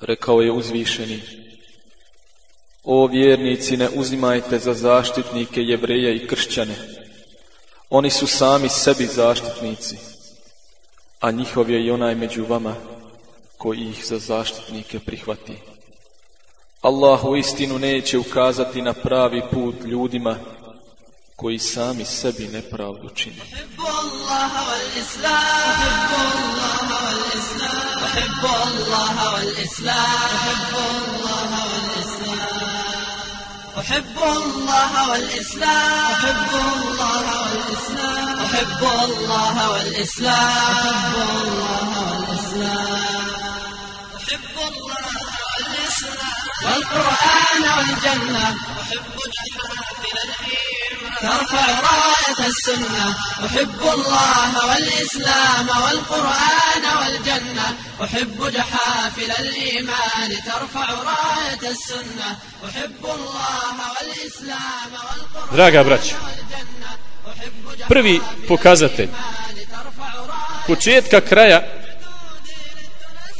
Rekao je uzvišeni, O vjernici, ne uzimajte za zaštitnike jevreja i kršćane. Oni su sami sebi zaštitnici, a njihov je i onaj među vama koji ih za zaštitnike prihvati. Allah u istinu neće ukazati na pravi put ljudima koji sami sebi nepravdu čini. أحب الله والإسلام. أحب الله والإسلام. أحب الله والإسلام. أحب الله والإسلام. أحب الله والإسلام. والقرآن والجنة. أحب جحافل الإيمان ترفع راية السنة أحب الله والإسلام والقرآن والجنة أحب جحافل الإيمان ترفع راية السنة أحب الله والإسلام والقرآن Draga braća, prvi pokazatelj početka kraja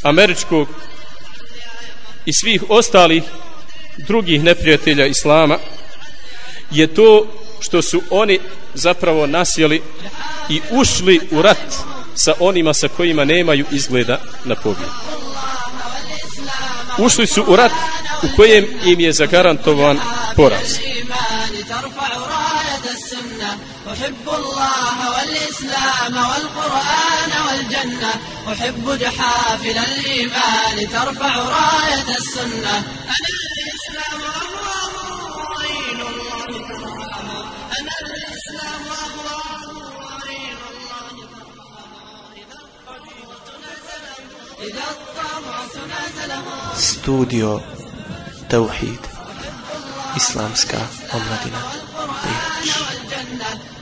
američkog i svih ostalih drugih neprijatelja Islama je to što su oni zapravo nasjeli i ušli u rat sa onima sa kojima nemaju izgleda na pobjedu. Ušli su u rat u kojem im je zagarantovan poraz. ترفع راية السنة أحب الله والإسلام والقرآن والجنة أحب جحافل الإيمان ترفع راية السنة أنا Studio Tauhid Islamska omladina.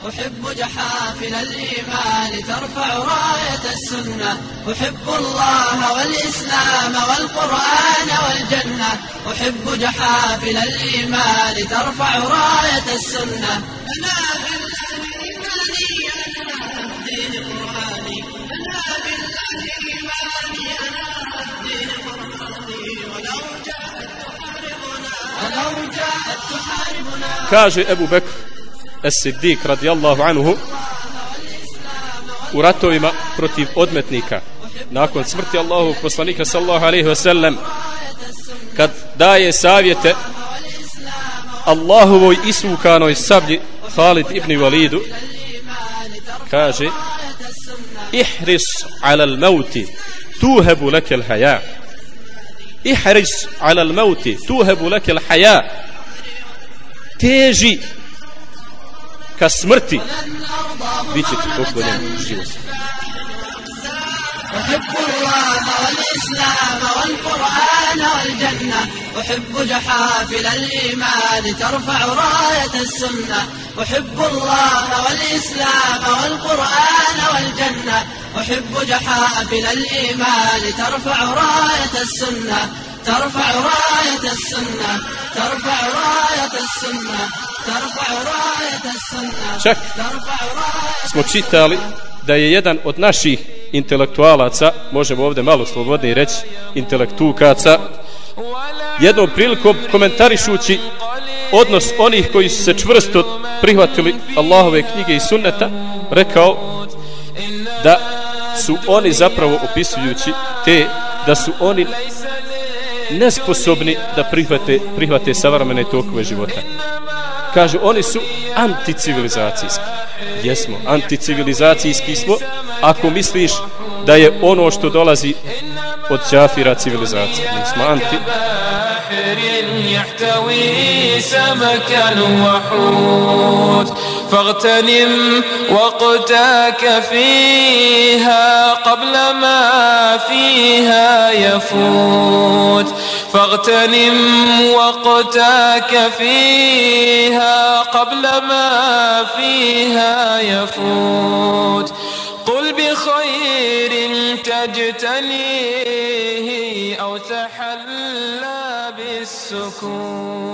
أحب جحافل الإيمان ترفع راية السنة. أحب الله والإسلام والقرآن والجنة. أحب جحافل الإيمان ترفع راية السنة. أنا Kaže Ebu Bekr Es-Siddiq radijallahu anhu u ratovima protiv odmetnika nakon smrti Allahovog poslanika sallallahu alaihi ve sellem kad daje savjete Allahovoj isukanoj sablji Khalid ibn Walidu kaže ihris ala al-mauti tuhebu leke al-haja احرص على الموت توهب لك الحياة تيجي كسمرتي بيجي تكوكونا أحب الله والإسلام والقرآن والجنة. أحب جحافل الإيمان ترفع راية السنة. أحب الله والإسلام والقرآن والجنة. أحب جحافل الإيمان ترفع راية السنة ترفع راية السنة ترفع راية السنة ترفع راية السنة Čak ترفع راية smo čitali da je jedan od naših intelektualaca, možemo ovdje malo slobodnije reći, intelektukaca, jednom prilikom komentarišući odnos onih koji su se čvrsto prihvatili Allahove knjige i sunneta, rekao da su oni zapravo opisujući te, da su oni nesposobni da prihvate, prihvate savremene tokove života. Kaže, oni su anticivilizacijski. Jesmo, anticivilizacijski smo, ako misliš da je ono što dolazi od čafira civilizacije. Mi smo anti... بحر يحتوي سمكا وحوت فاغتنم وقتك فيها قبل ما فيها يفوت. فاغتنم وقتك فيها قبل ما فيها يفوت. قل بخير تجتنيه أو تحلى بالسكوت.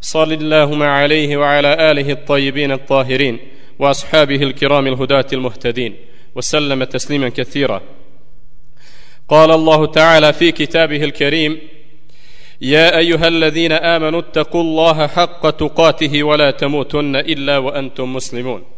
صل اللهم عليه وعلى آله الطيبين الطاهرين وأصحابه الكرام الهداة المهتدين وسلم تسليما كثيرا. قال الله تعالى في كتابه الكريم يا أيها الذين آمنوا اتقوا الله حق تقاته ولا تموتن إلا وأنتم مسلمون.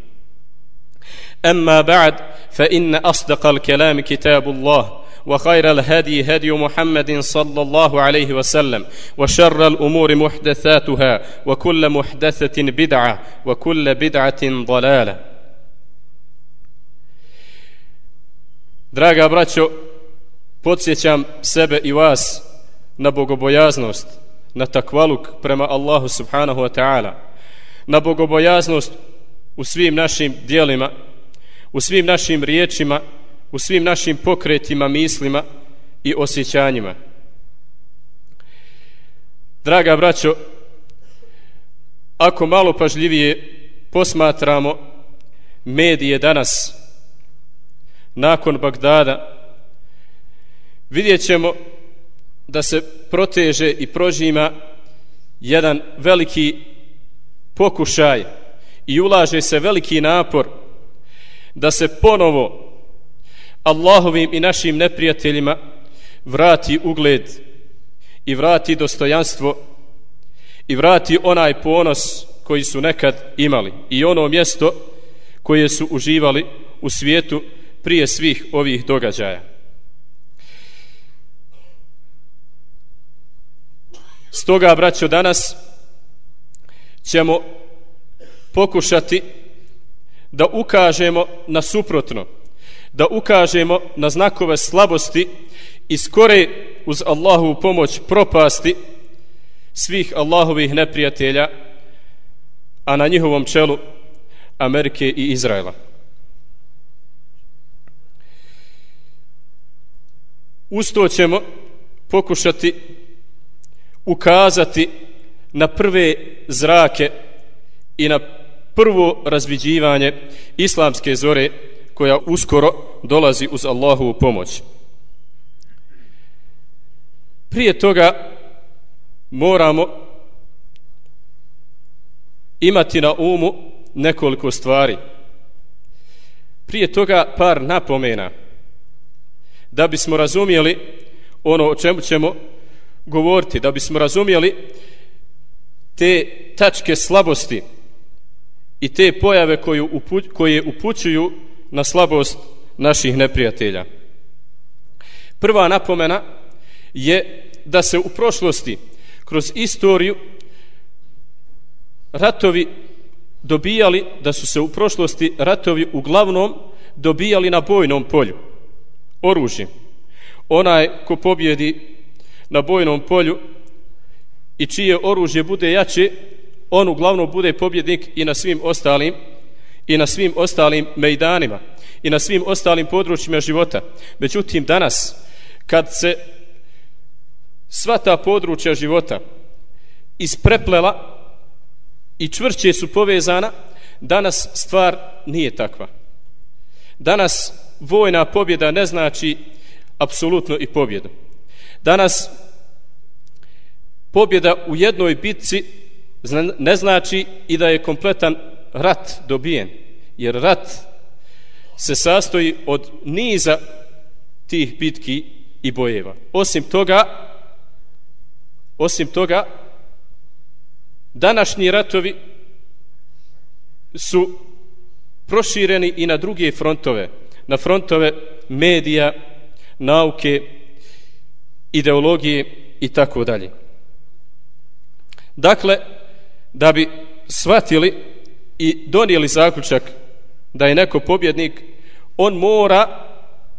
أما بعد فإن أصدق الكلام كتاب الله وخير الهدي هدي محمد صلى الله عليه وسلم وشر الأمور محدثاتها وكل محدثة بدعة وكل بدعة ضلالة Draga braćo, podsjećam sebe i vas na bogobojaznost, na takvaluk prema Allahu subhanahu wa ta'ala, na bogobojaznost u svim našim dijelima u svim našim riječima, u svim našim pokretima, mislima i osjećanjima. Draga braćo, ako malo pažljivije posmatramo medije danas, nakon Bagdada, vidjet ćemo da se proteže i prožima jedan veliki pokušaj i ulaže se veliki napor da se ponovo Allahovim i našim neprijateljima vrati ugled i vrati dostojanstvo i vrati onaj ponos koji su nekad imali i ono mjesto koje su uživali u svijetu prije svih ovih događaja. Stoga, braćo, danas ćemo pokušati da ukažemo na suprotno, da ukažemo na znakove slabosti i skore uz Allahovu pomoć propasti svih Allahovih neprijatelja, a na njihovom čelu Amerike i Izraela. Usto ćemo pokušati ukazati na prve zrake i na prvo razviđivanje islamske zore koja uskoro dolazi uz Allahovu pomoć. Prije toga moramo imati na umu nekoliko stvari. Prije toga par napomena da bismo razumjeli ono o čemu ćemo govoriti, da bismo razumjeli te tačke slabosti i te pojave koju upu, koje upućuju na slabost naših neprijatelja. Prva napomena je da se u prošlosti kroz istoriju ratovi dobijali, da su se u prošlosti ratovi uglavnom dobijali na bojnom polju, oružje. Onaj ko pobjedi na bojnom polju i čije oružje bude jače, on uglavnom bude pobjednik i na svim ostalim i na svim ostalim mejdanima i na svim ostalim područjima života. Međutim, danas, kad se sva ta područja života ispreplela i čvršće su povezana, danas stvar nije takva. Danas vojna pobjeda ne znači apsolutno i pobjedu. Danas pobjeda u jednoj bitci ne znači i da je kompletan rat dobijen. Jer rat se sastoji od niza tih bitki i bojeva. Osim toga, osim toga, današnji ratovi su prošireni i na druge frontove. na frontove medija, nauke, ideologije i tako dalje. Dakle, da bi shvatili i donijeli zaključak da je neko pobjednik, on mora,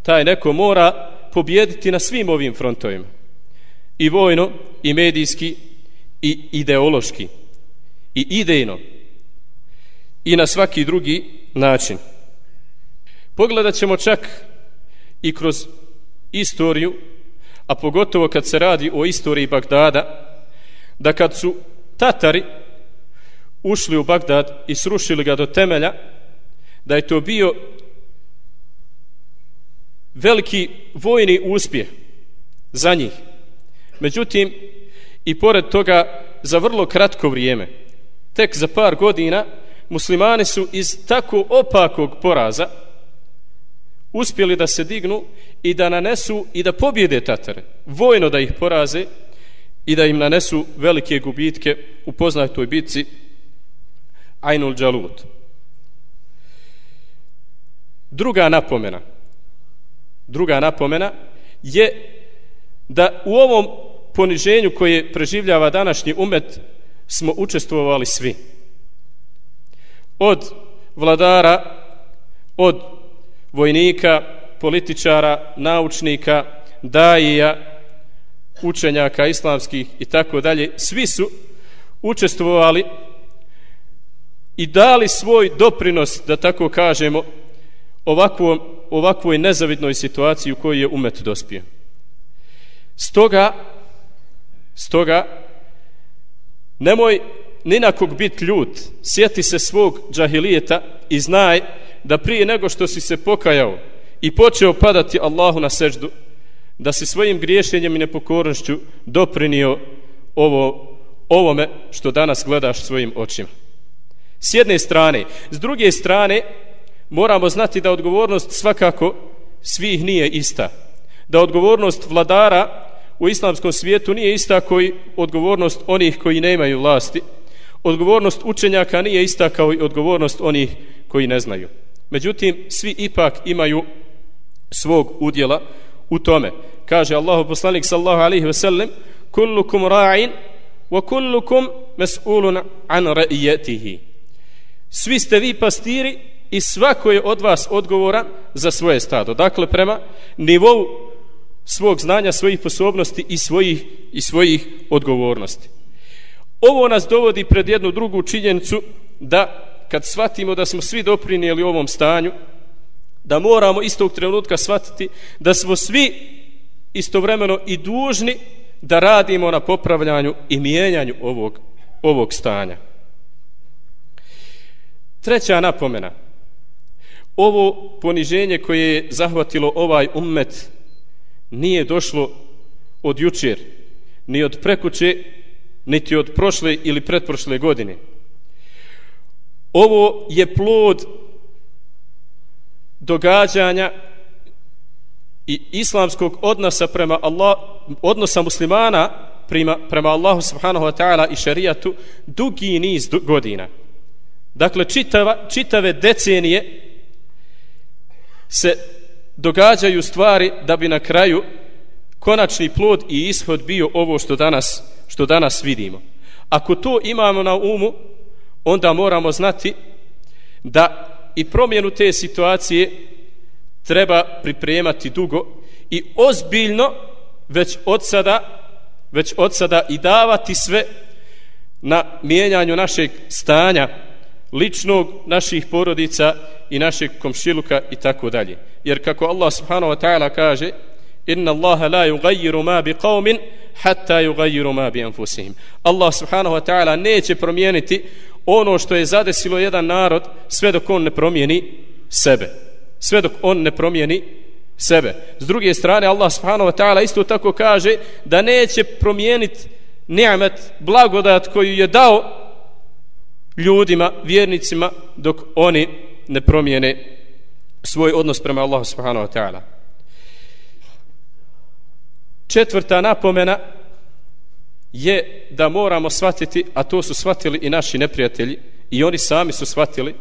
taj neko mora pobjediti na svim ovim frontovima. I vojno, i medijski, i ideološki, i idejno, i na svaki drugi način. Pogledat ćemo čak i kroz istoriju, a pogotovo kad se radi o istoriji Bagdada, da kad su Tatari ušli u Bagdad i srušili ga do temelja, da je to bio veliki vojni uspjeh za njih. Međutim, i pored toga, za vrlo kratko vrijeme, tek za par godina, muslimani su iz tako opakog poraza uspjeli da se dignu i da nanesu i da pobjede Tatare, vojno da ih poraze i da im nanesu velike gubitke u poznatoj bitci Ainul Džalut. Druga napomena druga napomena je da u ovom poniženju koje preživljava današnji umet smo učestvovali svi. Od vladara, od vojnika, političara, naučnika, dajija, učenjaka islamskih i tako dalje, svi su učestvovali i dali svoj doprinos, da tako kažemo, ovakvom, ovakvoj nezavidnoj situaciji u kojoj je umet dospio. Stoga, stoga, nemoj ni na kog biti ljut, sjeti se svog džahilijeta i znaj da prije nego što si se pokajao i počeo padati Allahu na seždu, da si svojim griješenjem i nepokornošću doprinio ovo, ovome što danas gledaš svojim očima. S jedne strane. S druge strane, moramo znati da odgovornost svakako svih nije ista. Da odgovornost vladara u islamskom svijetu nije ista koji odgovornost onih koji nemaju vlasti. Odgovornost učenjaka nije ista kao i odgovornost onih koji ne znaju. Međutim, svi ipak imaju svog udjela u tome. Kaže Allahu poslanik sallahu alaihi ve sellem kullukum ra'in wa kullukum mas'ulun an ra'iyatihi. Svi ste vi pastiri i svako je od vas odgovoran za svoje stado. Dakle, prema nivou svog znanja, svojih sposobnosti i svojih, i svojih odgovornosti. Ovo nas dovodi pred jednu drugu činjenicu da kad shvatimo da smo svi doprinijeli ovom stanju, da moramo istog trenutka shvatiti da smo svi istovremeno i dužni da radimo na popravljanju i mijenjanju ovog, ovog stanja. Treća napomena – ovo poniženje koje je zahvatilo ovaj ummet nije došlo od jučer, ni od prekuće, niti od prošle ili pretprošle godine. Ovo je plod događanja i islamskog odnosa prema Allah, odnosa muslimana prema, prema Allahu subhanahu wa ta'ala i šarijatu dugi niz godina. Dakle, čitava, čitave decenije se događaju stvari da bi na kraju konačni plod i ishod bio ovo što danas, što danas vidimo. Ako to imamo na umu, onda moramo znati da i promjenu te situacije treba pripremati dugo i ozbiljno već od sada, već od sada i davati sve na mijenjanju našeg stanja ličnog naših porodica i našeg komšiluka i tako dalje. Jer kako Allah subhanahu wa ta'ala kaže inna Allaha la yugayiru ma bi qawmin hatta yugayiru ma bi anfusihim. Allah subhanahu wa ta'ala neće promijeniti ono što je zadesilo jedan narod sve dok on ne promijeni sebe. Sve dok on ne promijeni sebe. S druge strane Allah subhanahu wa ta'ala isto tako kaže da neće promijeniti ni'met, blagodat koju je dao ljudima, vjernicima, dok oni ne promijene svoj odnos prema Allahu subhanahu wa ta'ala. Četvrta napomena je da moramo shvatiti, a to su shvatili i naši neprijatelji, i oni sami su shvatili,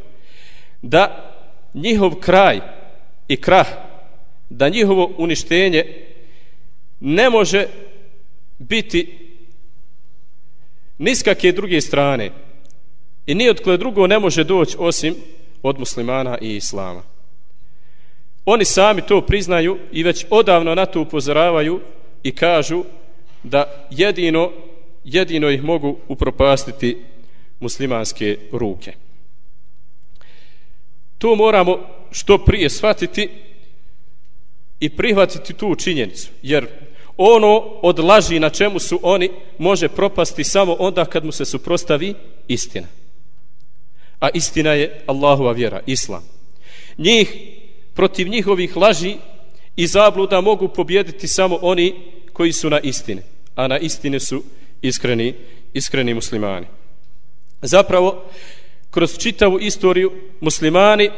da njihov kraj i krah da njihovo uništenje ne može biti niskake druge strane i ni drugo ne može doći osim od muslimana i islama. Oni sami to priznaju i već odavno na to upozoravaju i kažu da jedino, jedino ih mogu upropastiti muslimanske ruke. To moramo što prije shvatiti i prihvatiti tu činjenicu, jer ono od laži na čemu su oni može propasti samo onda kad mu se suprostavi istina. A istina je Allahova vjera, Islam. Njih, protiv njihovih laži i zabluda mogu pobjediti samo oni koji su na istine, a na istine su iskreni, iskreni muslimani. Zapravo, kroz čitavu istoriju muslimani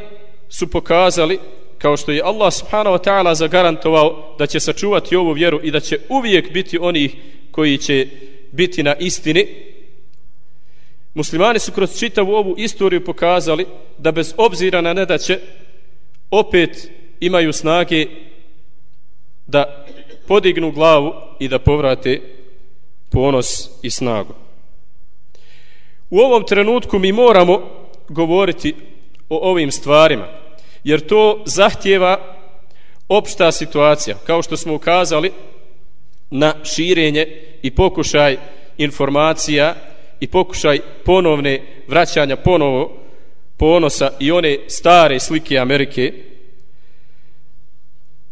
su pokazali kao što je Allah subhanahu wa ta'ala zagarantovao da će sačuvati ovu vjeru i da će uvijek biti oni koji će biti na istini muslimani su kroz čitavu ovu istoriju pokazali da bez obzira na nedaće opet imaju snage da podignu glavu i da povrate ponos i snagu. U ovom trenutku mi moramo govoriti o ovim stvarima jer to zahtjeva opšta situacija. Kao što smo ukazali na širenje i pokušaj informacija i pokušaj ponovne vraćanja ponovo ponosa i one stare slike Amerike.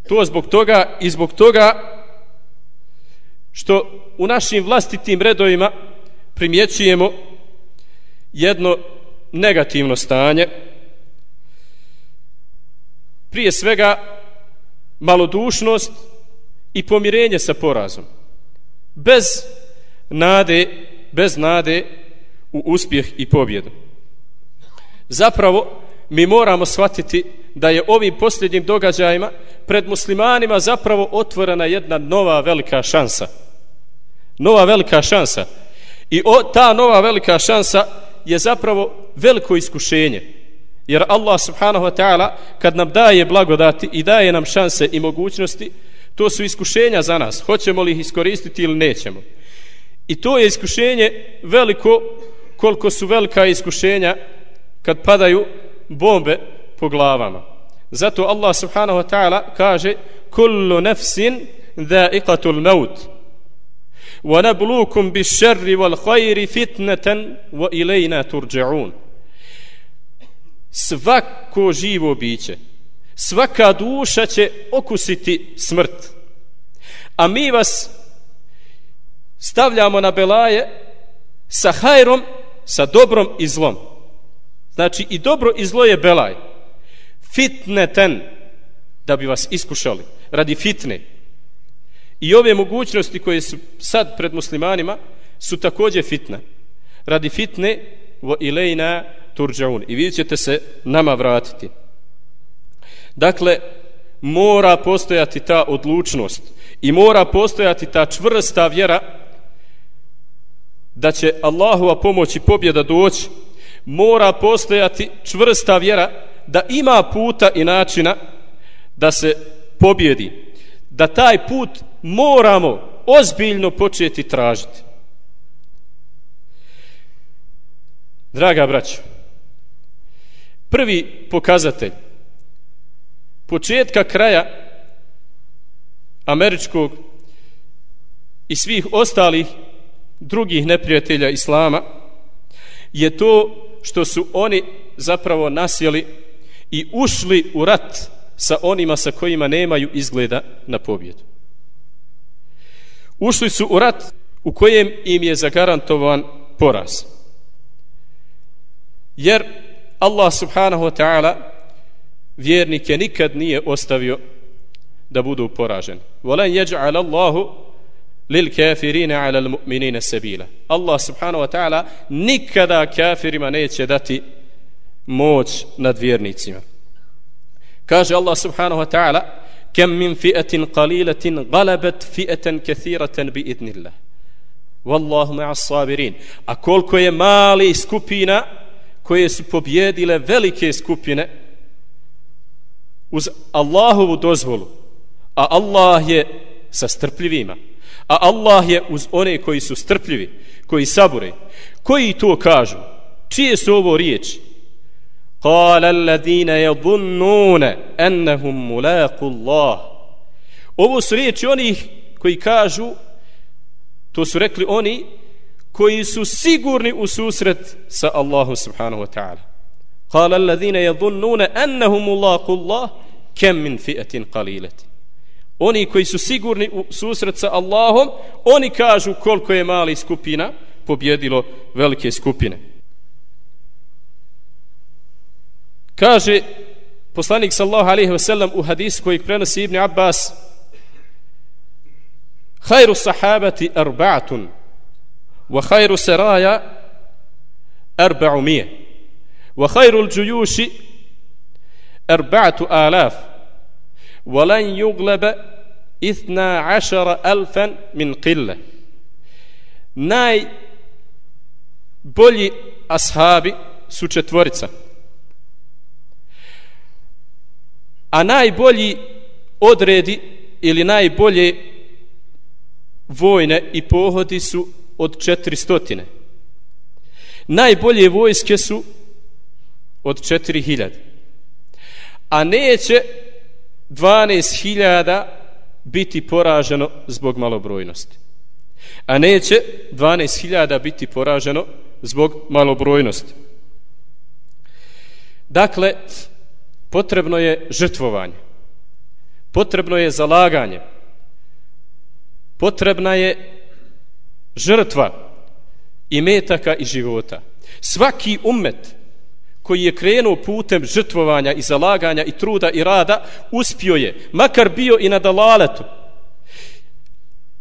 To zbog toga i zbog toga što u našim vlastitim redovima primjećujemo jedno negativno stanje. Prije svega malodušnost i pomirenje sa porazom. Bez nade bez nade u uspjeh i pobjedu. Zapravo mi moramo shvatiti da je ovim posljednjim događajima pred muslimanima zapravo otvorena jedna nova velika šansa. Nova velika šansa. I o, ta nova velika šansa je zapravo veliko iskušenje. Jer Allah subhanahu wa ta'ala kad nam daje blagodati i daje nam šanse i mogućnosti to su iskušenja za nas. Hoćemo li ih iskoristiti ili nećemo? I to je iskušenje veliko koliko su velika iskušenja kad padaju bombe po glavama. Zato Allah subhanahu wa ta'ala kaže kullu nefsin dha'iqatu maut wa nabluukum bi šerri wal khayri fitnatan wa ilajna turja'un svako živo biće svaka duša će okusiti smrt a mi vas stavljamo na belaje sa hajrom sa dobrom i zlom znači i dobro i zlo je belaj fitneten da bi vas iskušali radi fitne I ove mogućnosti koje su sad pred muslimanima su također fitna. Radi fitne vo ilejna turđaun. I vidjet ćete se nama vratiti. Dakle, mora postojati ta odlučnost i mora postojati ta čvrsta vjera da će Allahova pomoć i pobjeda doći mora postojati čvrsta vjera da ima puta i načina da se pobjedi da taj put moramo ozbiljno početi tražiti. Draga braćo, prvi pokazatelj početka kraja američkog i svih ostalih drugih neprijatelja Islama je to što su oni zapravo nasjeli i ušli u rat sa onima sa kojima nemaju izgleda na pobjedu ušli su u rat u kojem im je zagarantovan poraz. Jer Allah subhanahu wa ta'ala vjernike nikad nije ostavio da budu poraženi. Volen jeđa'al Allahu lil kafirina ala al mu'minina sabila. Allah subhanahu wa ta'ala nikada kafirima neće dati moć nad vjernicima. Kaže Allah subhanahu wa ta'ala kam min fi'atin qalilatin galabat fi'atan kathiratan bi idnillah wallahu ma'a as-sabirin a koliko je mali skupina koje su pobjedile velike skupine uz Allahovu dozvolu a Allah je sa strpljivima. a Allah je uz one koji su strpljivi, koji sabure, koji to kažu, čije su ovo riječi? قال الذين يظنون أنهم ملاقوا الله Ovo su riječi onih koji kažu, to su rekli oni koji su sigurni u susret sa Allahom subhanahu wa ta'ala. قال الذين يظنون أنهم ملاقوا الله كم من فئة قليلة Oni koji su sigurni u susret sa Allahom, oni kažu koliko je mali skupina pobjedilo velike skupine. Kaže poslanik sallahu alaihi wasallam u hadisu koji prenosi Ibn Abbas Hajru sahabati arba'atun wa hajru seraja arba'u mije wa hajru l'đujuši arba'atu alaf wa lan yugleba ithna ašara alfan min qille naj bolji ashabi su četvorica a najbolji odredi ili najbolje vojne i pohodi su od četiri stotine. Najbolje vojske su od četiri hiljade. A neće dvanest hiljada biti poraženo zbog malobrojnosti. A neće dvanest hiljada biti poraženo zbog malobrojnosti. Dakle, potrebno je žrtvovanje potrebno je zalaganje potrebna je žrtva i metaka i života svaki umet koji je krenuo putem žrtvovanja i zalaganja i truda i rada uspio je, makar bio i na dalaletu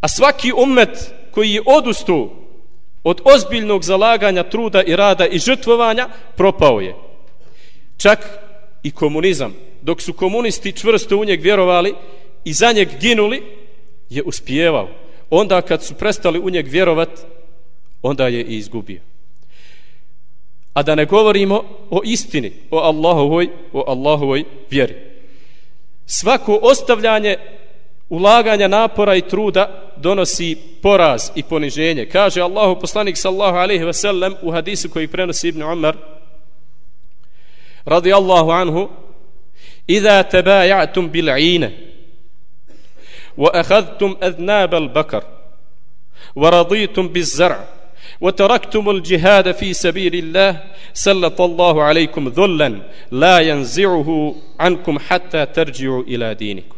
a svaki umet koji je odustao od ozbiljnog zalaganja truda i rada i žrtvovanja propao je čak i komunizam, dok su komunisti čvrsto u njeg vjerovali i za njeg ginuli, je uspijevao. Onda kad su prestali u njeg vjerovat, onda je i izgubio a da ne govorimo o istini, o Allahovoj, o Allahovoj vjeri. Svako ostavljanje ulaganja napora i truda donosi poraz i poniženje. Kaže Allahu poslanik sallahu alaihi ve sellem u hadisu koji prenosi Ibn Umar radi Allahu anhu Iza tebaja'tum bil'ine wa akhadhtum adnab al-bakar wa raditum bil-zar'a وتركتم الجهاد في سبيل الله سلط الله عليكم ذلا لا ينزعه عنكم حتى ترجعوا إلى دينكم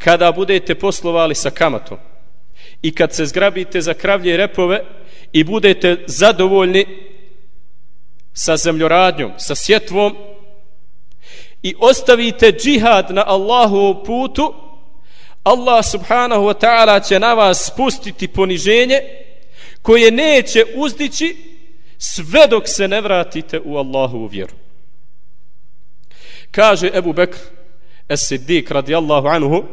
kada budete poslovali sa kamatom i kad se zgrabite za kravlje repove i budete zadovoljni sa zemljoradnjom, sa sjetvom i ostavite džihad na Allahu putu, Allah subhanahu wa ta'ala će na vas spustiti poniženje koje neće uzdići sve dok se ne vratite u Allahovu vjeru. Kaže Ebu Bekr Es-Siddiq radijallahu anhu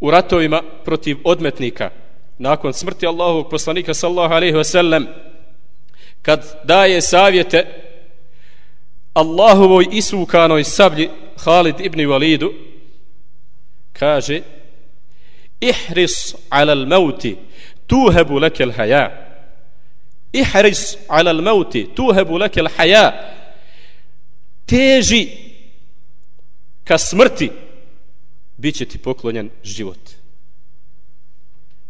u ratovima protiv odmetnika nakon smrti Allahovog poslanika sallallahu alaihi wa sallam kad daje savjete Allahovoj isukanoj sablji Halid ibn Walidu kaže ihris ala al-mauti tuhebu leke al-haja ihris ala al-mauti tuhebu leke al-haja teži ka smrti bit će ti poklonjen život.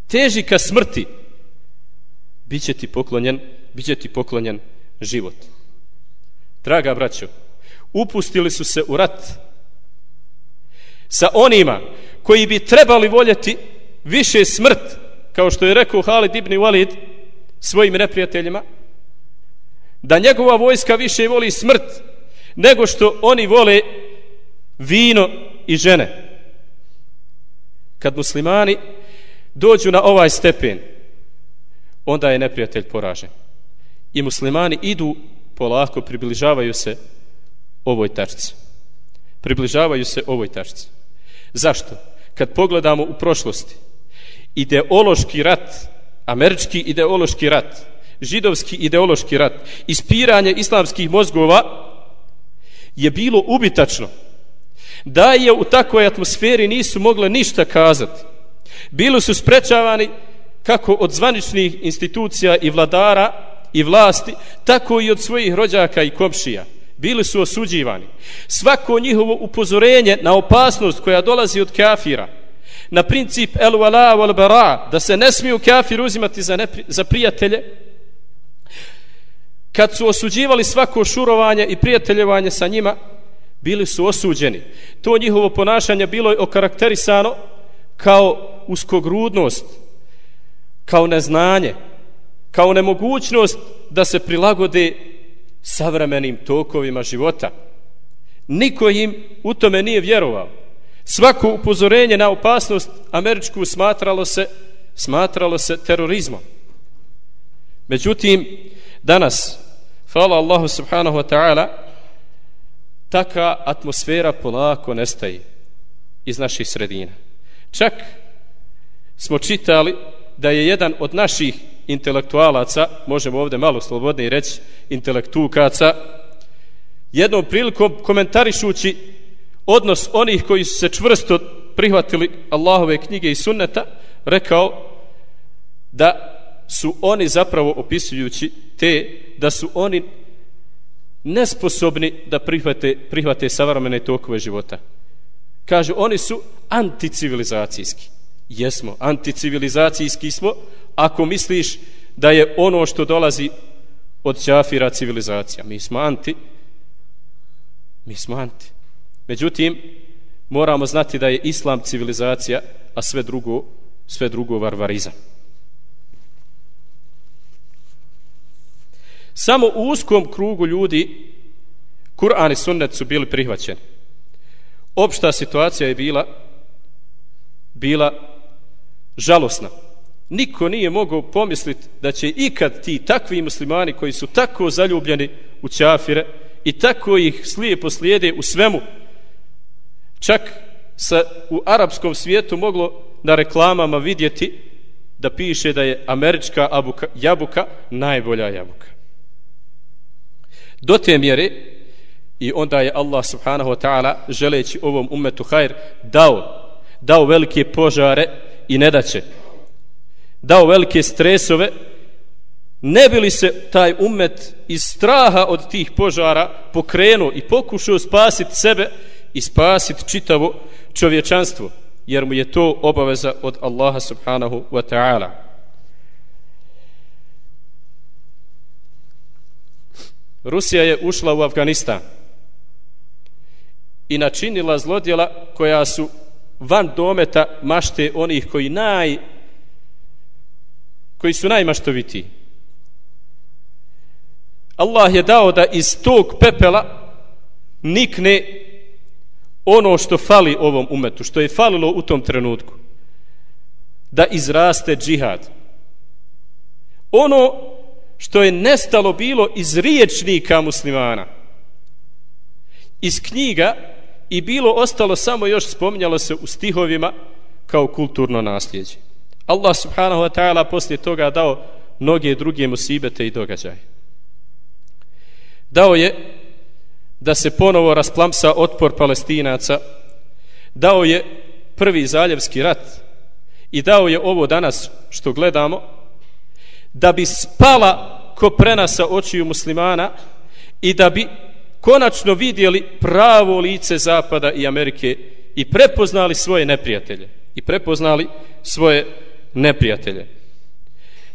Teži ka smrti bit će ti poklonjen bit će ti poklonjen život. Draga braćo, upustili su se u rat sa onima koji bi trebali voljeti više smrt, kao što je rekao Halid ibn Walid svojim neprijateljima, da njegova vojska više voli smrt nego što oni vole vino i žene. Kad muslimani dođu na ovaj stepen, onda je neprijatelj poražen i muslimani idu polako, približavaju se ovoj tačci. Približavaju se ovoj tačci. Zašto? Kad pogledamo u prošlosti, ideološki rat, američki ideološki rat, židovski ideološki rat, ispiranje islamskih mozgova je bilo ubitačno. Da je u takvoj atmosferi nisu mogle ništa kazati. Bili su sprečavani kako od zvaničnih institucija i vladara i vlasti, tako i od svojih rođaka i komšija. Bili su osuđivani. Svako njihovo upozorenje na opasnost koja dolazi od kafira, na princip el wala wal bara, da se ne smiju kafir uzimati za, nepri, za prijatelje, kad su osuđivali svako šurovanje i prijateljevanje sa njima, bili su osuđeni. To njihovo ponašanje bilo je okarakterisano kao uskogrudnost, kao neznanje, kao nemogućnost da se prilagode savremenim tokovima života. Niko im u tome nije vjerovao. Svako upozorenje na opasnost američku smatralo se smatralo se terorizmom. Međutim, danas, hvala Allahu subhanahu wa ta'ala, taka atmosfera polako nestaje iz naših sredina. Čak smo čitali da je jedan od naših intelektualaca, možemo ovdje malo slobodnije reći, intelektukaca, jednom prilikom komentarišući odnos onih koji su se čvrsto prihvatili Allahove knjige i sunneta, rekao da su oni zapravo opisujući te, da su oni nesposobni da prihvate, prihvate savremene tokove života. Kaže, oni su anticivilizacijski. Jesmo, anticivilizacijski smo, ako misliš da je ono što dolazi od čafira civilizacija. Mi smo anti, mi smo anti. Međutim, moramo znati da je islam civilizacija, a sve drugo, sve drugo varvarizam. Samo u uskom krugu ljudi Kur'an i sunnet su bili prihvaćeni. Opšta situacija je bila bila žalosna. Niko nije mogao pomisliti da će ikad ti takvi muslimani koji su tako zaljubljeni u ćafire i tako ih slijepo slijede u svemu, čak sa, u arapskom svijetu moglo na reklamama vidjeti da piše da je američka abuka, jabuka najbolja jabuka. Do te mjere i onda je Allah subhanahu wa ta'ala želeći ovom umetu hajr dao, dao velike požare i nedaće dao velike stresove ne bi li se taj umet iz straha od tih požara pokrenuo i pokušao spasiti sebe i spasiti čitavo čovječanstvo jer mu je to obaveza od Allaha subhanahu wa ta'ala. Rusija je ušla u Afganistan i načinila zlodjela koja su van dometa mašte onih koji naj koji su najmaštovitiji. Allah je dao da iz tog pepela nikne ono što fali ovom umetu, što je falilo u tom trenutku. Da izraste džihad. Ono što je nestalo bilo iz riječnika muslimana, iz knjiga i bilo ostalo samo još spominjalo se u stihovima kao kulturno nasljeđe. Allah subhanahu wa ta'ala poslije toga dao mnoge druge musibete i događaje. Dao je da se ponovo rasplamsa otpor palestinaca, dao je prvi zaljevski rat i dao je ovo danas što gledamo, da bi spala ko prenasa očiju muslimana i da bi konačno vidjeli pravo lice Zapada i Amerike i prepoznali svoje neprijatelje i prepoznali svoje neprijatelje.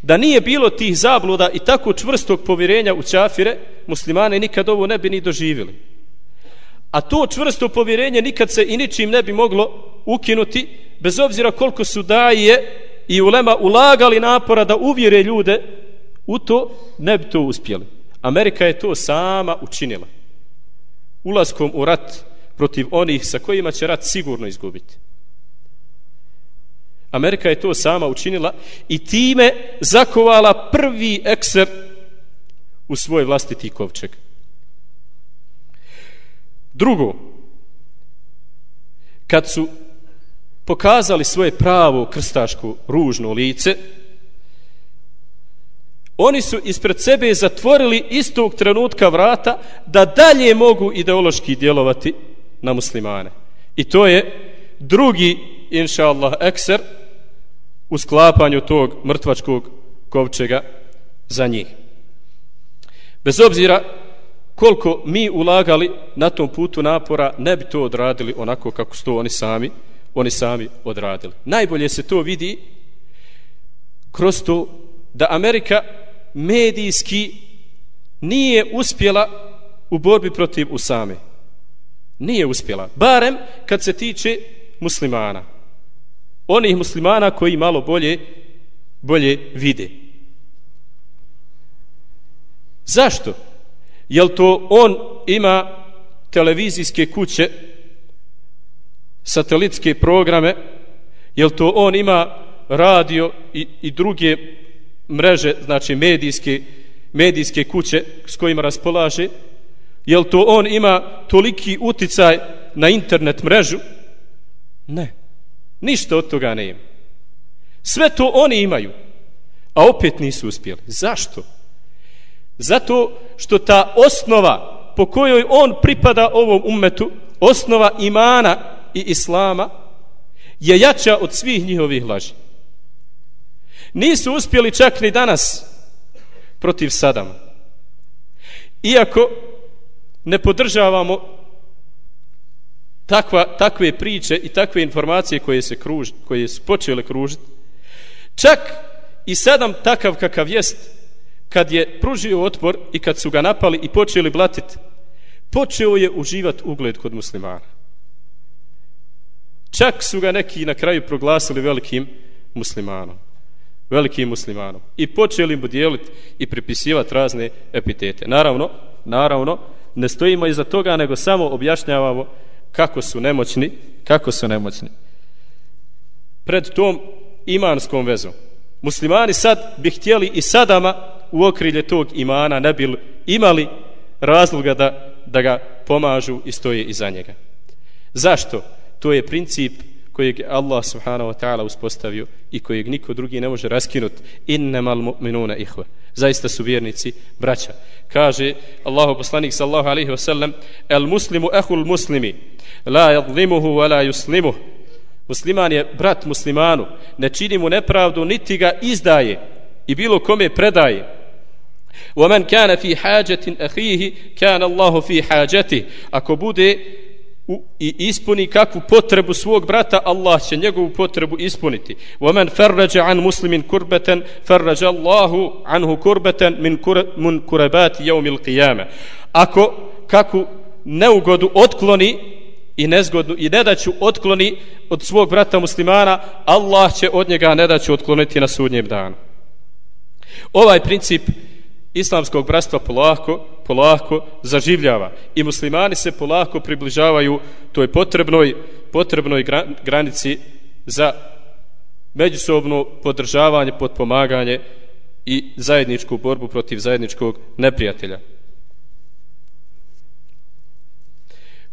Da nije bilo tih zabluda i tako čvrstog povjerenja u čafire, muslimane nikad ovo ne bi ni doživjeli. A to čvrsto povjerenje nikad se i ničim ne bi moglo ukinuti, bez obzira koliko su daje i ulema ulagali napora da uvjere ljude u to, ne bi to uspjeli. Amerika je to sama učinila. Ulaskom u rat protiv onih sa kojima će rat sigurno izgubiti. Amerika je to sama učinila i time zakovala prvi ekser u svoj vlastiti kovčeg. Drugo, kad su pokazali svoje pravo krstaško ružno lice, Oni su ispred sebe zatvorili istog trenutka vrata da dalje mogu ideološki djelovati na muslimane. I to je drugi, inša Allah, ekser u sklapanju tog mrtvačkog kovčega za njih. Bez obzira koliko mi ulagali na tom putu napora, ne bi to odradili onako kako su to oni sami, oni sami odradili. Najbolje se to vidi kroz to da Amerika medijski nije uspjela u borbi protiv Usame. Nije uspjela. Barem kad se tiče muslimana. Onih muslimana koji malo bolje bolje vide. Zašto? Jel to on ima televizijske kuće, satelitske programe, jel to on ima radio i, i druge mreže, znači medijske, medijske kuće s kojima raspolaže, jel to on ima toliki uticaj na internet mrežu? Ne. Ništa od toga ne ima. Sve to oni imaju, a opet nisu uspjeli. Zašto? Zato što ta osnova po kojoj on pripada ovom umetu, osnova imana i islama, je jača od svih njihovih laži. Nisu uspjeli čak ni danas protiv Sadama. Iako ne podržavamo takva, takve priče i takve informacije koje se kruž, koje su počele kružiti, čak i sedam takav kakav jest, kad je pružio otpor i kad su ga napali i počeli blatiti, počeo je uživati ugled kod muslimana. Čak su ga neki na kraju proglasili velikim muslimanom velikim muslimanom i počeli mu dijeliti i pripisivati razne epitete. Naravno, naravno, ne stojimo iza toga, nego samo objašnjavamo kako su nemoćni, kako su nemoćni. Pred tom imanskom vezom. Muslimani sad bi htjeli i sadama u okrilje tog imana ne bi imali razloga da, da ga pomažu i stoje iza njega. Zašto? To je princip kojeg Allah subhanahu wa ta'ala uspostavio i kojeg niko drugi ne može raskinuti innamal mu'minuna ihva zaista su vjernici braća kaže Allahu poslanik sallahu alaihi wa sallam el muslimu ehul muslimi la yadlimuhu wa la yuslimuh musliman je brat muslimanu ne čini mu nepravdu niti ga izdaje i bilo kome predaje ومن كان في حاجة أخيه كان الله في حاجته ako bude u, i ispuni kakvu potrebu svog brata, Allah će njegovu potrebu ispuniti. وَمَنْ فَرَّجَ عَنْ مُسْلِمٍ كُرْبَةً فَرَّجَ اللَّهُ عَنْهُ كُرْبَةً مِنْ, كُر, من كُرَبَاتِ يَوْمِ الْقِيَامَ Ako kakvu neugodu otkloni i nezgodnu i nedaću otkloni od svog brata muslimana, Allah će od njega nedaću otkloniti na sudnjem danu. Ovaj princip islamskog bratstva polako, polako zaživljava i muslimani se polako približavaju toj potrebnoj, potrebnoj granici za međusobno podržavanje, podpomaganje i zajedničku borbu protiv zajedničkog neprijatelja.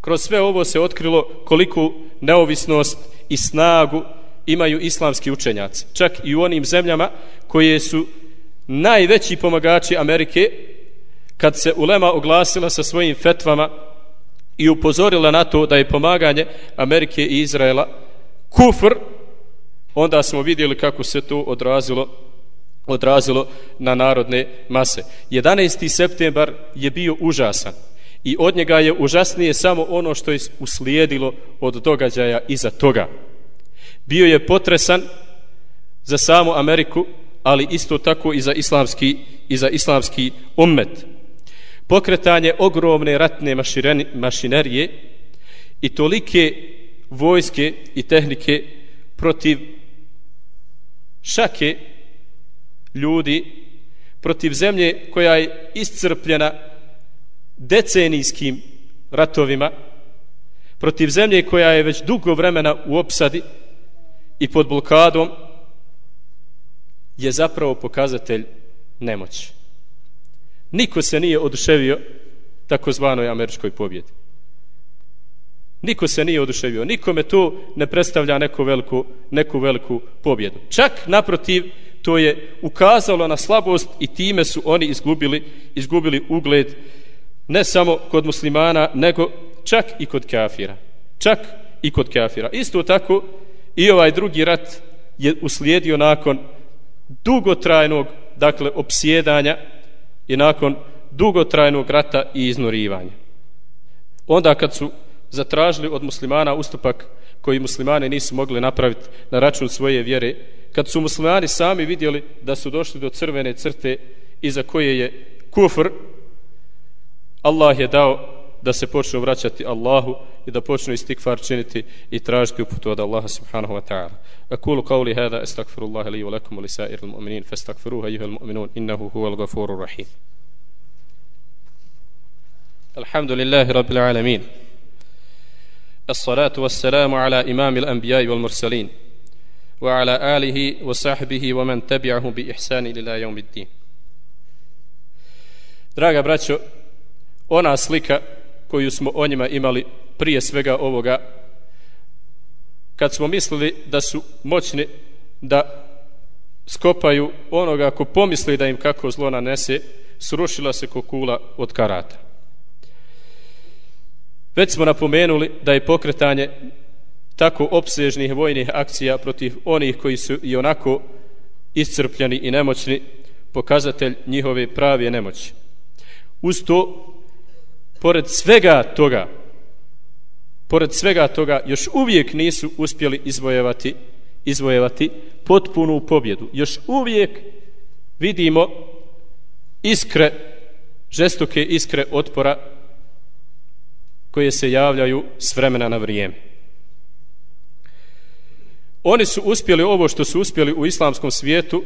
Kroz sve ovo se otkrilo koliko neovisnost i snagu imaju islamski učenjaci. Čak i u onim zemljama koje su najveći pomagači Amerike kad se ulema oglasila sa svojim fetvama i upozorila na to da je pomaganje Amerike i Izraela kufr onda smo vidjeli kako se to odrazilo odrazilo na narodne mase 11. septembar je bio užasan i od njega je užasnije samo ono što je uslijedilo od događaja iza toga bio je potresan za samu Ameriku ali isto tako i za islamski i za islamski ummet pokretanje ogromne ratne mašinerije i tolike vojske i tehnike protiv šake ljudi protiv zemlje koja je iscrpljena decenijskim ratovima protiv zemlje koja je već dugo vremena u opsadi i pod blokadom je zapravo pokazatelj nemoći. Niko se nije oduševio takozvanoj američkoj pobjedi. Niko se nije oduševio. Nikome to ne predstavlja neku veliku, neku veliku pobjedu. Čak naprotiv to je ukazalo na slabost i time su oni izgubili, izgubili ugled ne samo kod muslimana, nego čak i kod kafira. Čak i kod kafira. Isto tako i ovaj drugi rat je uslijedio nakon dugotrajnog, dakle, opsjedanja i nakon dugotrajnog rata i iznurivanja. Onda kad su zatražili od muslimana ustupak koji muslimani nisu mogli napraviti na račun svoje vjere, kad su muslimani sami vidjeli da su došli do crvene crte iza koje je kufr, Allah je dao da se počnu vraćati Allahu i da počnu istikfar činiti i tražiti uputu od Allaha subhanahu wa ta'ala. Akulu qavli hada astagfirullaha li wa lakum li sa'ir al-mu'minin fastagfiruha juha al-mu'minun innahu huwa al-gafuru rahim. Alhamdulillahi rabbil alamin. الصلاة والسلام على إمام الأنبياء والمرسلين وعلى آله وصحبه ومن تبعه بإحسان إلى يوم الدين Draga braćo, ona slika koju smo o njima imali prije svega ovoga. Kad smo mislili da su moćni da skopaju onoga ko pomisli da im kako zlo nanese srušila se kokula od karata. Već smo napomenuli da je pokretanje tako opsežnih vojnih akcija protiv onih koji su i onako iscrpljeni i nemoćni pokazatelj njihove pravije nemoći. Uz to pored svega toga pored svega toga još uvijek nisu uspjeli izvojevati izvojevati potpunu pobjedu. Još uvijek vidimo iskre žestoke iskre otpora koje se javljaju s vremena na vrijeme. Oni su uspjeli ovo što su uspjeli u islamskom svijetu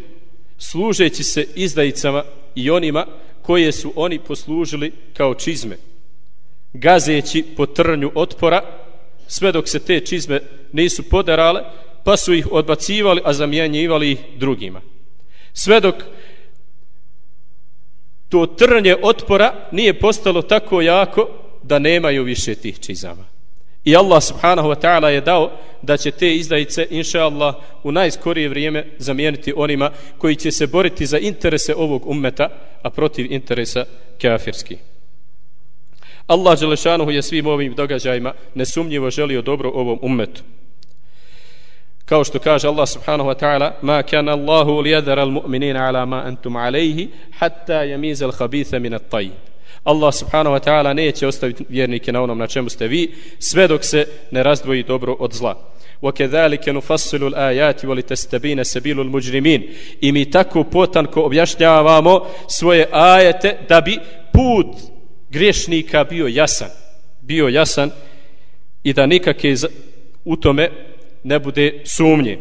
služeći se izdajicama i onima koje su oni poslužili kao čizme gazeći po trnju otpora sve dok se te čizme nisu poderale pa su ih odbacivali a zamjenjivali ih drugima. Sve dok to trnje otpora nije postalo tako jako da nemaju više tih čizama. I Allah subhanahu wa ta'ala je dao da će te izdajice inša Allah u najskorije vrijeme zamijeniti onima koji će se boriti za interese ovog ummeta a protiv interesa kafirskih. Allah Đelešanuhu je svim ovim događajima nesumnjivo želio dobro ovom ummetu. Kao što kaže Allah subhanahu wa ta'ala Ma kan Allahu lijadara al mu'minina ala ma antum alejhi hatta jamiza al khabitha min at taj. Allah subhanahu wa ta'ala neće ostaviti vjernike na onom na čemu ste vi sve dok se ne razdvoji dobro od zla. وكذلك نفصل الآيات ولتستبين سبيل المجرمين i mi tako potanko objašnjavamo svoje ajete da bi put griješnika bio jasan bio jasan i da nikakve u tome ne bude sumnje.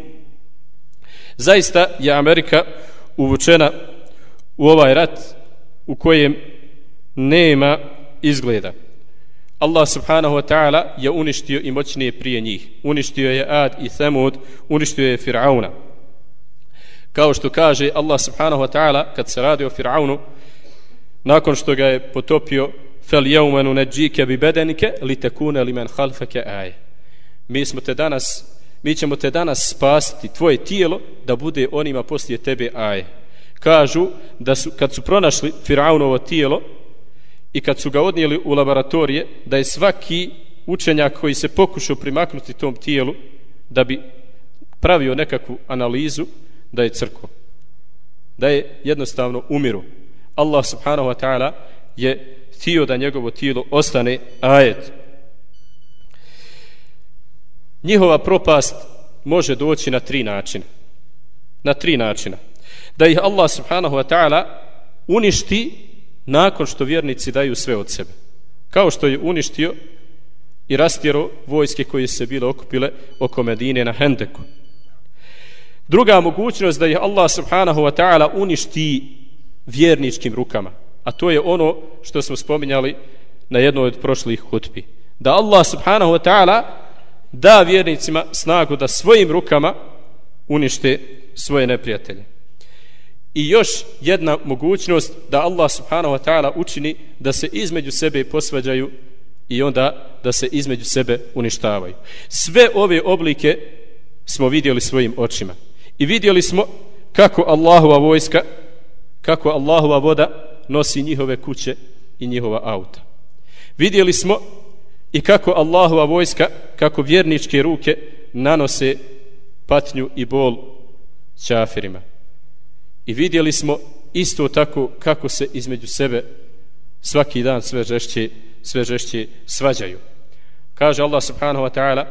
Zaista je Amerika uvučena u ovaj rat u kojem nema izgleda. Allah subhanahu wa ta'ala je uništio i moćnije prije njih. Uništio je Ad i Thamud uništio je Fir'auna. Kao što kaže Allah subhanahu wa ta'ala kad se radi o Fir'aunu nakon što ga je potopio fel jeumenu neđike bi bedenike li tekune li men halfeke aje mi smo te danas mi ćemo te danas spasiti tvoje tijelo da bude onima poslije tebe aje kažu da su, kad su pronašli Firaunovo tijelo i kad su ga odnijeli u laboratorije da je svaki učenjak koji se pokušao primaknuti tom tijelu da bi pravio nekakvu analizu da je crko da je jednostavno umiru. Allah subhanahu wa ta'ala je htio da njegovo tijelo ostane ajet. Njihova propast može doći na tri načina. Na tri načina. Da ih Allah subhanahu wa ta'ala uništi nakon što vjernici daju sve od sebe. Kao što je uništio i rastjero vojske koje se bile okupile oko Medine na Hendeku. Druga mogućnost da ih Allah subhanahu wa ta'ala uništi vjerničkim rukama. A to je ono što smo spominjali na jednoj od prošlih hutbi. Da Allah subhanahu wa ta'ala da vjernicima snagu da svojim rukama unište svoje neprijatelje. I još jedna mogućnost da Allah subhanahu wa ta'ala učini da se između sebe posvađaju i onda da se između sebe uništavaju. Sve ove oblike smo vidjeli svojim očima. I vidjeli smo kako Allahova vojska kako Allahova voda nosi njihove kuće i njihova auta. Vidjeli smo i kako Allahova vojska kako vjerničke ruke nanose patnju i bol čafirima. I vidjeli smo isto tako kako se između sebe svaki dan sve žešće sve žešće svađaju. kaže Allah subhanahu wa ta'ala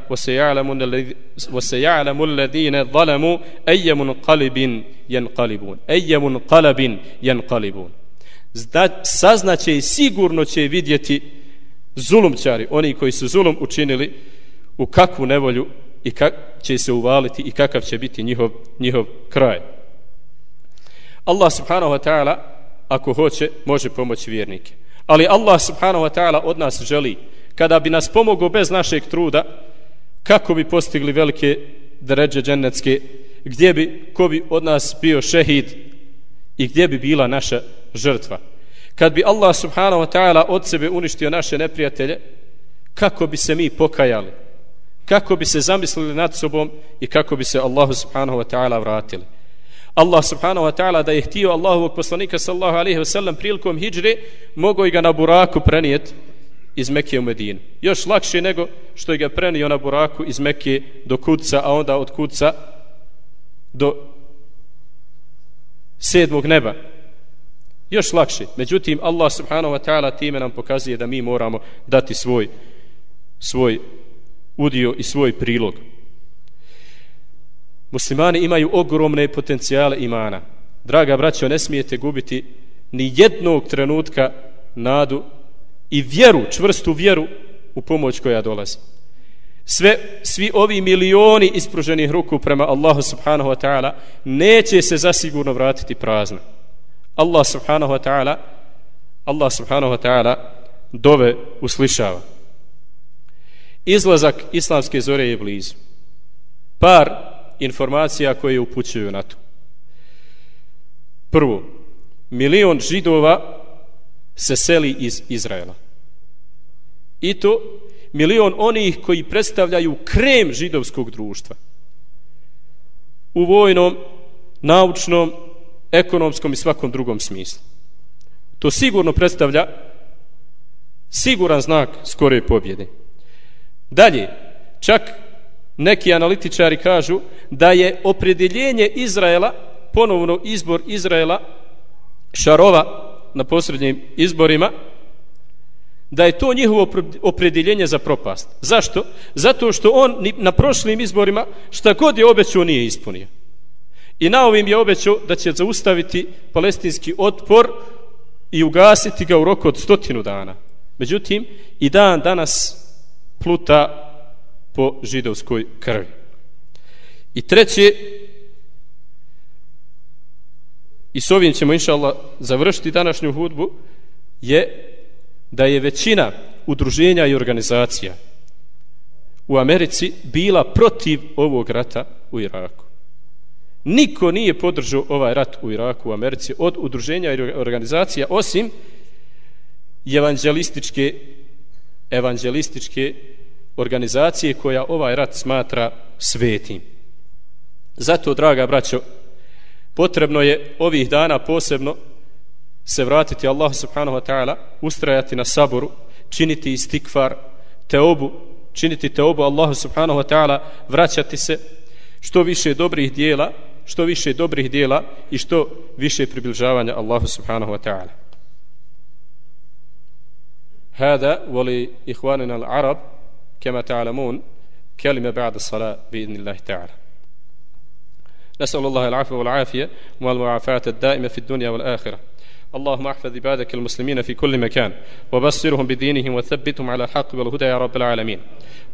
وَسَيَعْلَمُ الَّذِينَ ظَلَمُوا أَيَّ مُنْقَلِبٍ يَنْقَلِبُونَ أَيَّ مُنْقَلَبٍ يَنْقَلِبُونَ saznaće i sigurno će vidjeti zulumčari, oni koji su zulum učinili u kakvu nevolju i kak će se uvaliti i kakav će biti njihov, njihov kraj. Allah subhanahu wa ta'ala ako hoće može pomoći vjernike. Ali Allah subhanahu wa ta'ala od nas želi kada bi nas pomogao bez našeg truda kako bi postigli velike dređe dženecke gdje bi, ko bi od nas bio šehid i gdje bi bila naša žrtva? Kad bi Allah subhanahu wa ta'ala od sebe uništio naše neprijatelje kako bi se mi pokajali? Kako bi se zamislili nad sobom i kako bi se Allahu subhanahu wa ta'ala vratili? Allah subhanahu wa ta'ala da je htio Allahovog poslanika sallahu alaihi wa sallam prilikom hijre mogo i ga na buraku prenijeti iz Mekije u Medinu. Još lakše nego što je ga prenio na buraku iz Mekije do kuca, a onda od kuca do sedmog neba. Još lakše. Međutim, Allah subhanahu wa ta'ala time nam pokazuje da mi moramo dati svoj svoj udio i svoj prilog. Muslimani imaju ogromne potencijale imana. Draga braćo, ne smijete gubiti ni jednog trenutka nadu i vjeru, čvrstu vjeru u pomoć koja dolazi. Sve, svi ovi milioni ispruženih ruku prema Allahu subhanahu wa ta'ala neće se zasigurno vratiti prazno. Allah subhanahu wa ta'ala Allah subhanahu wa ta'ala dove uslišava. Izlazak islamske zore je blizu. Par informacija koje upućuju na to. Prvo, milion židova se seli iz Izraela. I to milion onih koji predstavljaju krem židovskog društva. U vojnom, naučnom, ekonomskom i svakom drugom smislu. To sigurno predstavlja siguran znak skore pobjede. Dalje, čak neki analitičari kažu da je opredjeljenje Izraela, ponovno izbor Izraela, Šarova na posrednjim izborima, da je to njihovo opredeljenje za propast. Zašto? Zato što on na prošlim izborima šta god je obećao nije ispunio. I na ovim je obećao da će zaustaviti palestinski otpor i ugasiti ga u roku od stotinu dana. Međutim, i dan danas pluta po židovskoj krvi. I treće, i s ovim ćemo inša Allah završiti današnju hudbu, je da je većina udruženja i organizacija u Americi bila protiv ovog rata u Iraku. Niko nije podržao ovaj rat u Iraku u Americi od udruženja i organizacija osim evanđelističke evanđelističke organizacije koja ovaj rat smatra svetim. Zato, draga braćo, potrebno je ovih dana posebno se vratiti Allah subhanahu wa ta'ala, ustrajati na saboru, činiti istikfar, teobu, činiti teobu Allah subhanahu wa ta'ala, vraćati se što više dobrih dijela, što više dobrih dijela i što više približavanja Allahu subhanahu wa ta'ala. هذا ولإخواننا العرب كما تعلمون كلمة بعد الصلاة بإذن الله تعالى نسأل الله العفو والعافية والمعافاة الدائمة في الدنيا والآخرة اللهم احفظ عبادك المسلمين في كل مكان وبصرهم بدينهم وثبتهم على الحق والهدى يا رب العالمين.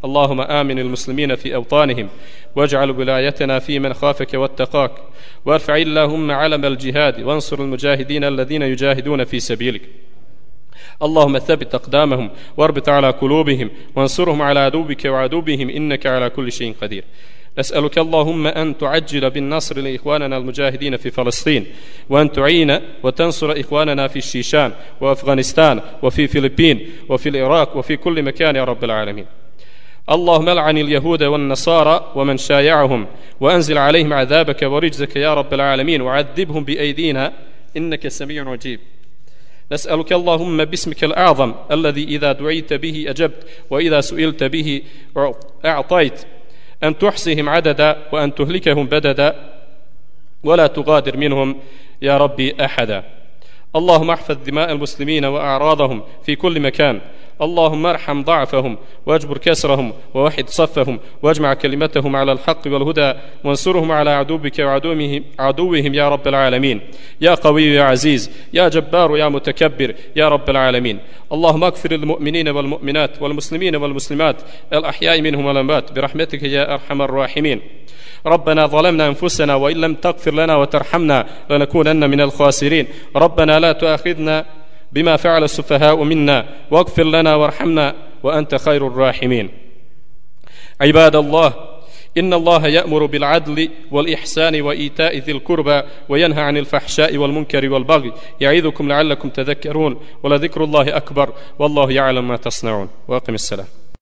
اللهم آمن المسلمين في أوطانهم واجعل ولايتنا في من خافك واتقاك وارفع اللهم علم الجهاد وانصر المجاهدين الذين يجاهدون في سبيلك. اللهم ثبت أقدامهم واربط على قلوبهم وانصرهم على عدوك وعدوبهم إنك على كل شيء قدير. نسألك اللهم أن تعجل بالنصر لإخواننا المجاهدين في فلسطين وأن تعين وتنصر إخواننا في الشيشان وأفغانستان وفي فلبين وفي العراق وفي كل مكان يا رب العالمين. اللهم لعن اليهود والنصارى ومن شايعهم وأنزل عليهم عذابك ورجزك يا رب العالمين وعذبهم بأيدينا إنك سميع عجيب نسألك اللهم باسمك الأعظم الذي إذا دعيت به أجبت وإذا سئلت به أعطيت أن تحصيهم عددا وأن تهلكهم بددا ولا تغادر منهم يا ربي أحدا. اللهم احفظ دماء المسلمين وأعراضهم في كل مكان. اللهم ارحم ضعفهم واجبر كسرهم ووحد صفهم واجمع كلمتهم على الحق والهدى وانصرهم على عدوك وعدوهم عدوهم يا رب العالمين. يا قوي يا عزيز يا جبار يا متكبر يا رب العالمين. اللهم اغفر للمؤمنين والمؤمنات والمسلمين والمسلمات الأحياء منهم والأموات برحمتك يا أرحم الراحمين. ربنا ظلمنا أنفسنا وإن لم تغفر لنا وترحمنا لنكونن من الخاسرين. ربنا لا تؤاخذنا بما فعل السفهاء منا واغفر لنا وارحمنا وأنت خير الراحمين. عباد الله إن الله يأمر بالعدل والإحسان وإيتاء ذي القربى وينهى عن الفحشاء والمنكر والبغي يعظكم لعلكم تذكرون ولذكر الله أكبر والله يعلم ما تصنعون. وأقم السلام.